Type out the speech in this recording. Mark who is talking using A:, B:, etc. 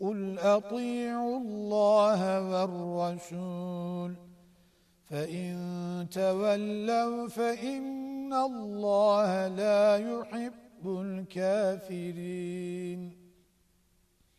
A: قل أطيعوا الله والرسول فإن تولوا فإن الله لا يحب الكافرين